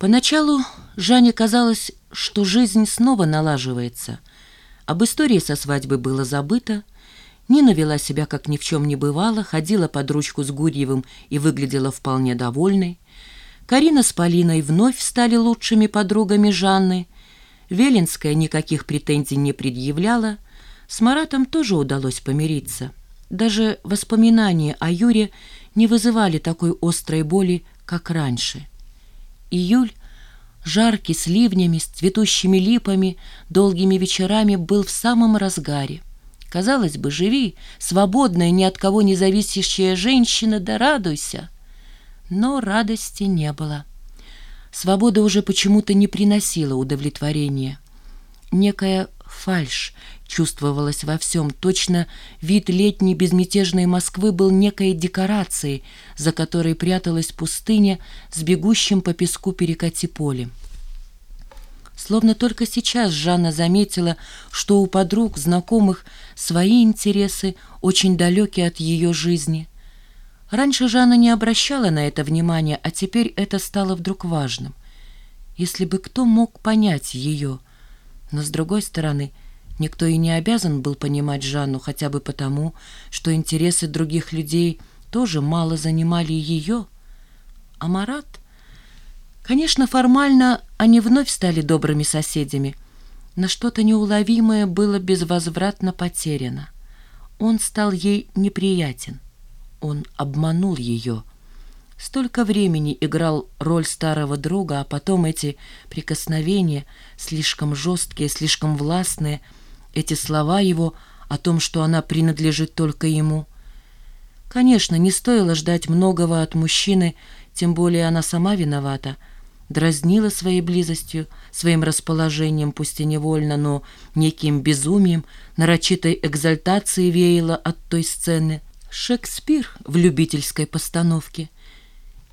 Поначалу Жанне казалось, что жизнь снова налаживается. Об истории со свадьбы было забыто. Нина вела себя, как ни в чем не бывало, ходила под ручку с Гурьевым и выглядела вполне довольной. Карина с Полиной вновь стали лучшими подругами Жанны. Велинская никаких претензий не предъявляла. С Маратом тоже удалось помириться. Даже воспоминания о Юре не вызывали такой острой боли, как раньше. Июль, жаркий, с ливнями, с цветущими липами, долгими вечерами был в самом разгаре. Казалось бы, живи, свободная, ни от кого не зависящая женщина, да радуйся. Но радости не было. Свобода уже почему-то не приносила удовлетворения. Некая фальшь чувствовалась во всем. Точно вид летней безмятежной Москвы был некой декорацией, за которой пряталась пустыня с бегущим по песку перекати полем. Словно только сейчас Жанна заметила, что у подруг, знакомых, свои интересы, очень далекие от ее жизни. Раньше Жанна не обращала на это внимания, а теперь это стало вдруг важным. Если бы кто мог понять ее. Но, с другой стороны, никто и не обязан был понимать Жанну хотя бы потому, что интересы других людей тоже мало занимали ее. А Марат... Конечно, формально они вновь стали добрыми соседями, но что-то неуловимое было безвозвратно потеряно. Он стал ей неприятен. Он обманул ее. Столько времени играл роль старого друга, а потом эти прикосновения, слишком жесткие, слишком властные, эти слова его о том, что она принадлежит только ему. Конечно, не стоило ждать многого от мужчины, тем более она сама виновата. Дразнила своей близостью, своим расположением, пусть и невольно, но неким безумием, нарочитой экзальтацией веяла от той сцены — Шекспир в любительской постановке.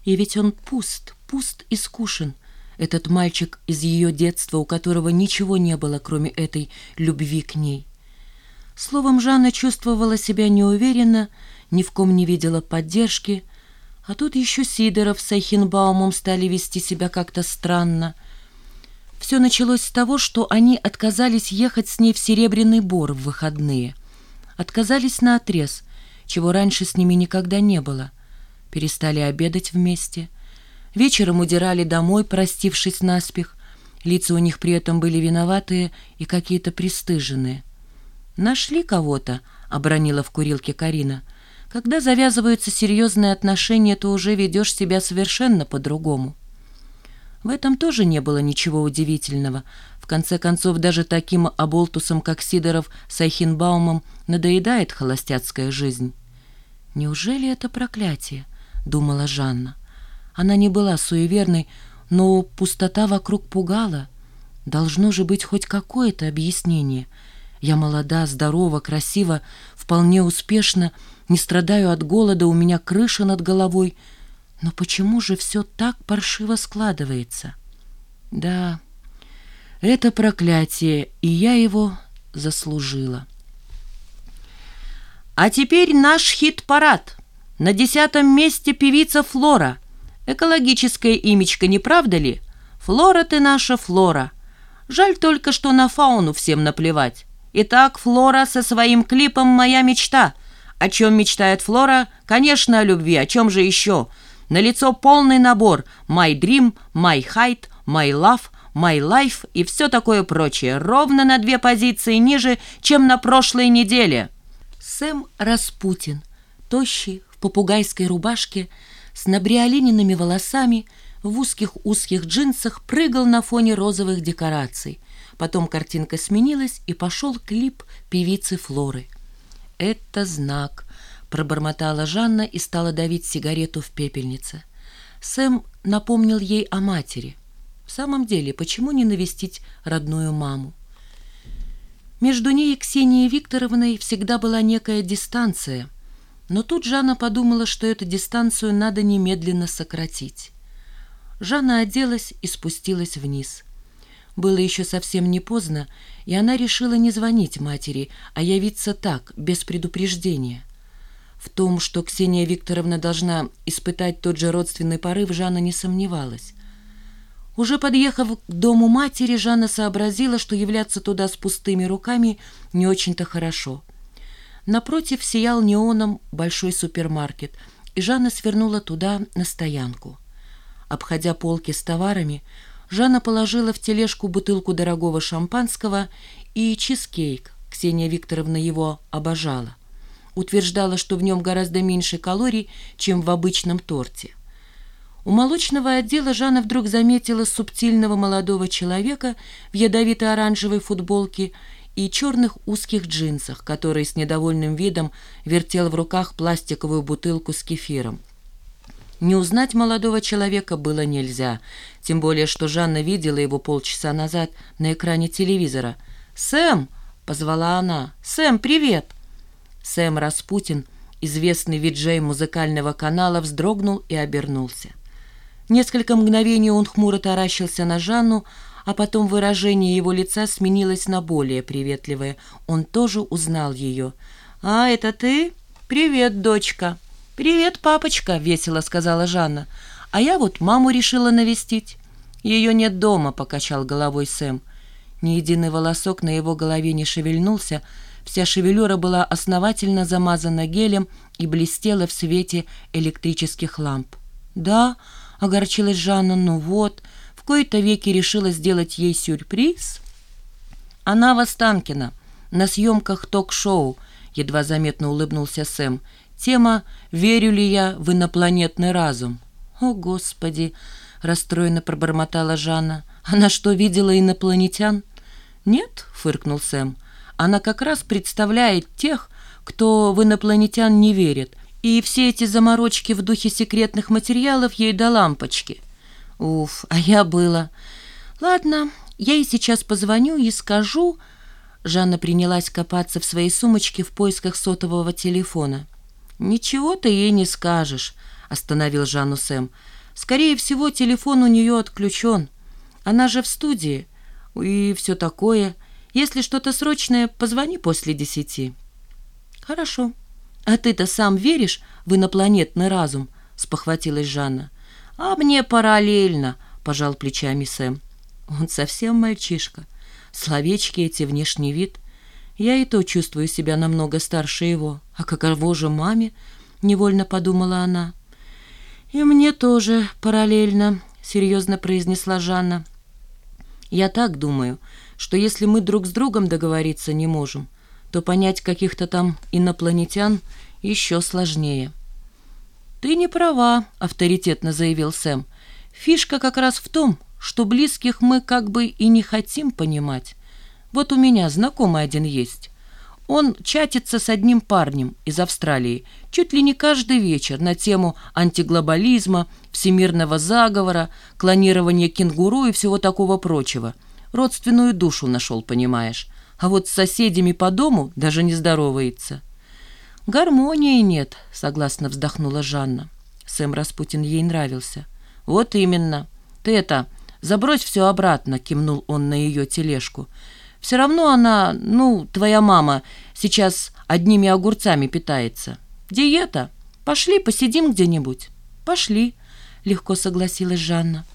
И ведь он пуст, пуст и скушен, этот мальчик из ее детства, у которого ничего не было, кроме этой любви к ней. Словом, Жанна чувствовала себя неуверенно, ни в ком не видела поддержки, а тут еще Сидоров с Айхенбаумом стали вести себя как-то странно. Все началось с того, что они отказались ехать с ней в Серебряный Бор в выходные. Отказались на отрез, чего раньше с ними никогда не было. Перестали обедать вместе. Вечером удирали домой, простившись наспех. Лица у них при этом были виноватые и какие-то пристыженные. «Нашли кого-то», — обронила в курилке Карина. «Когда завязываются серьезные отношения, то уже ведешь себя совершенно по-другому». В этом тоже не было ничего удивительного. В конце концов, даже таким оболтусом, как Сидоров с Айхенбаумом, надоедает холостяцкая жизнь. «Неужели это проклятие?» — думала Жанна. Она не была суеверной, но пустота вокруг пугала. Должно же быть хоть какое-то объяснение. Я молода, здорова, красива, вполне успешна, не страдаю от голода, у меня крыша над головой. Но почему же все так паршиво складывается? Да, это проклятие, и я его заслужила. А теперь наш хит-парад. На десятом месте певица Флора. Экологическое имечко, не правда ли? Флора ты наша, Флора. Жаль только, что на фауну всем наплевать. Итак, Флора со своим клипом «Моя мечта». О чем мечтает Флора? Конечно, о любви. О чем же еще? На лицо полный набор «My Dream», «My Height», «My Love», «My Life» и все такое прочее. Ровно на две позиции ниже, чем на прошлой неделе. Сэм Распутин, тощий, в попугайской рубашке, с набриолиненными волосами, в узких-узких джинсах прыгал на фоне розовых декораций. Потом картинка сменилась, и пошел клип певицы Флоры. «Это знак», — пробормотала Жанна и стала давить сигарету в пепельнице. Сэм напомнил ей о матери. В самом деле, почему не навестить родную маму? Между ней и Ксенией Викторовной всегда была некая дистанция, но тут Жанна подумала, что эту дистанцию надо немедленно сократить. Жанна оделась и спустилась вниз. Было еще совсем не поздно, и она решила не звонить матери, а явиться так, без предупреждения. В том, что Ксения Викторовна должна испытать тот же родственный порыв, Жанна не сомневалась. Уже подъехав к дому матери, Жанна сообразила, что являться туда с пустыми руками не очень-то хорошо. Напротив сиял неоном большой супермаркет, и Жанна свернула туда на стоянку. Обходя полки с товарами, Жанна положила в тележку бутылку дорогого шампанского и чизкейк. Ксения Викторовна его обожала. Утверждала, что в нем гораздо меньше калорий, чем в обычном торте. У молочного отдела Жанна вдруг заметила субтильного молодого человека в ядовито-оранжевой футболке и черных узких джинсах, который с недовольным видом вертел в руках пластиковую бутылку с кефиром. Не узнать молодого человека было нельзя, тем более, что Жанна видела его полчаса назад на экране телевизора. «Сэм!» — позвала она. «Сэм, привет!» Сэм Распутин, известный виджей музыкального канала, вздрогнул и обернулся. Несколько мгновений он хмуро таращился на Жанну, а потом выражение его лица сменилось на более приветливое. Он тоже узнал ее. «А, это ты? Привет, дочка!» «Привет, папочка!» — весело сказала Жанна. «А я вот маму решила навестить». «Ее нет дома», — покачал головой Сэм. Ни единый волосок на его голове не шевельнулся, вся шевелюра была основательно замазана гелем и блестела в свете электрических ламп. «Да», — огорчилась Жанна, — «ну вот, кои-то веки решила сделать ей сюрприз». «Она в Останкино, на съемках ток-шоу», — едва заметно улыбнулся Сэм. Тема «Верю ли я в инопланетный разум?» «О, Господи!» — расстроенно пробормотала Жанна. «Она что, видела инопланетян?» «Нет», — фыркнул Сэм. «Она как раз представляет тех, кто в инопланетян не верит, и все эти заморочки в духе секретных материалов ей до лампочки». «Уф, а я была...» «Ладно, я ей сейчас позвоню и скажу...» Жанна принялась копаться в своей сумочке в поисках сотового телефона. «Ничего ты ей не скажешь», — остановил Жанну Сэм. «Скорее всего, телефон у нее отключен. Она же в студии. И все такое. Если что-то срочное, позвони после десяти». «Хорошо. А ты-то сам веришь в инопланетный разум?» — спохватилась Жанна. «А мне параллельно», — пожал плечами Сэм. «Он совсем мальчишка. Словечки эти, внешний вид — я и то чувствую себя намного старше его. А каково же маме?» — невольно подумала она. «И мне тоже параллельно», — серьезно произнесла Жанна. «Я так думаю, что если мы друг с другом договориться не можем, то понять каких-то там инопланетян еще сложнее». «Ты не права», — авторитетно заявил Сэм. «Фишка как раз в том, что близких мы как бы и не хотим понимать. Вот у меня знакомый один есть. Он чатится с одним парнем из Австралии чуть ли не каждый вечер на тему антиглобализма, всемирного заговора, клонирования кенгуру и всего такого прочего. Родственную душу нашел, понимаешь. А вот с соседями по дому даже не здоровается. «Гармонии нет», — согласно вздохнула Жанна. Сэм Распутин ей нравился. «Вот именно. Ты это, забрось все обратно», — кивнул он на ее тележку. Все равно она, ну, твоя мама, сейчас одними огурцами питается. Диета. Пошли, посидим где-нибудь. Пошли, легко согласилась Жанна.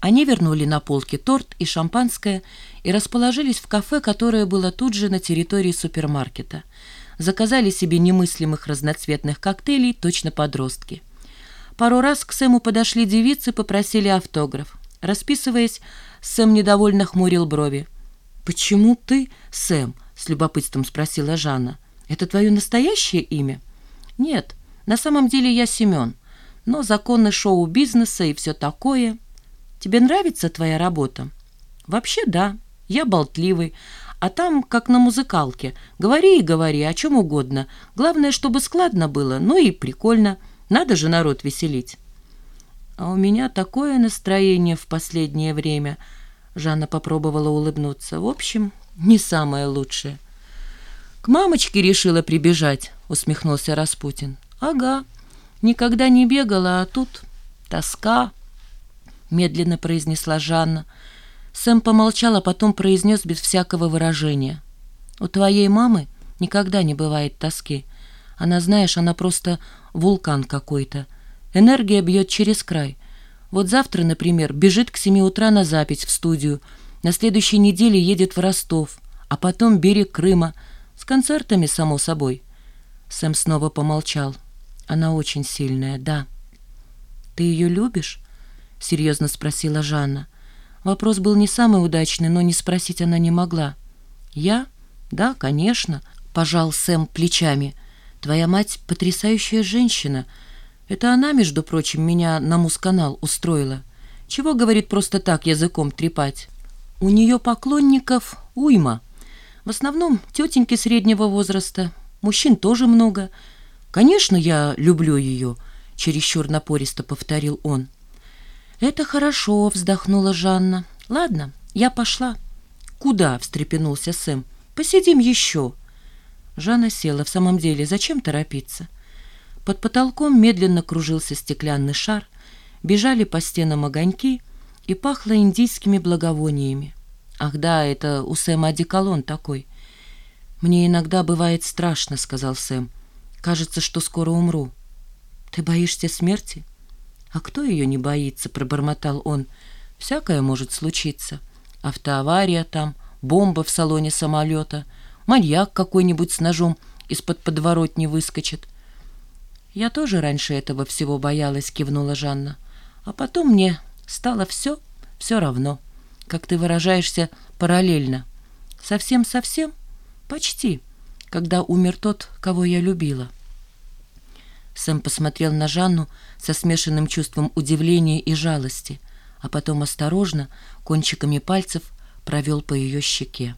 Они вернули на полке торт и шампанское и расположились в кафе, которое было тут же на территории супермаркета. Заказали себе немыслимых разноцветных коктейлей, точно подростки. Пару раз к Сэму подошли девицы, попросили автограф. Расписываясь, Сэм недовольно хмурил брови. «Почему ты, Сэм?» — с любопытством спросила Жанна. «Это твое настоящее имя?» «Нет, на самом деле я Семен, но законы шоу-бизнеса и все такое. Тебе нравится твоя работа?» «Вообще да, я болтливый, а там, как на музыкалке, говори и говори о чем угодно. Главное, чтобы складно было, ну и прикольно. Надо же народ веселить». «А у меня такое настроение в последнее время», Жанна попробовала улыбнуться. В общем, не самое лучшее. «К мамочке решила прибежать», — усмехнулся Распутин. «Ага, никогда не бегала, а тут тоска», — медленно произнесла Жанна. Сэм помолчал, а потом произнес без всякого выражения. «У твоей мамы никогда не бывает тоски. Она, знаешь, она просто вулкан какой-то. Энергия бьет через край. Вот завтра, например, бежит к семи утра на запись в студию, на следующей неделе едет в Ростов, а потом берег Крыма, с концертами, само собой. Сэм снова помолчал. Она очень сильная, да. «Ты ее любишь?» — серьезно спросила Жанна. Вопрос был не самый удачный, но не спросить она не могла. «Я? Да, конечно», — пожал Сэм плечами. «Твоя мать потрясающая женщина. Это она, между прочим, меня на мусканал устроила. Чего, говорит, просто так языком трепать? У нее поклонников уйма. В основном тетеньки среднего возраста. Мужчин тоже много. Конечно, я люблю ее», — чересчур напористо повторил он. «Это хорошо», — вздохнула Жанна. «Ладно, я пошла». «Куда?» — встрепенулся Сэм. «Посидим еще». Жанна села. В самом деле, зачем торопиться? Под потолком медленно кружился стеклянный шар, бежали по стенам огоньки и пахло индийскими благовониями. Ах да, это у Сэма одеколон такой. «Мне иногда бывает страшно», — сказал Сэм. «Кажется, что скоро умру». «Ты боишься смерти?» «А кто ее не боится?» — пробормотал он. «Всякое может случиться. Автоавария там, бомба в салоне самолета, маньяк какой-нибудь с ножом из-под подворотни выскочит». «Я тоже раньше этого всего боялась», — кивнула Жанна. «А потом мне стало все, все равно, как ты выражаешься, параллельно. Совсем-совсем? Почти, когда умер тот, кого я любила». Сэм посмотрел на Жанну со смешанным чувством удивления и жалости, а потом осторожно, кончиками пальцев, провел по ее щеке.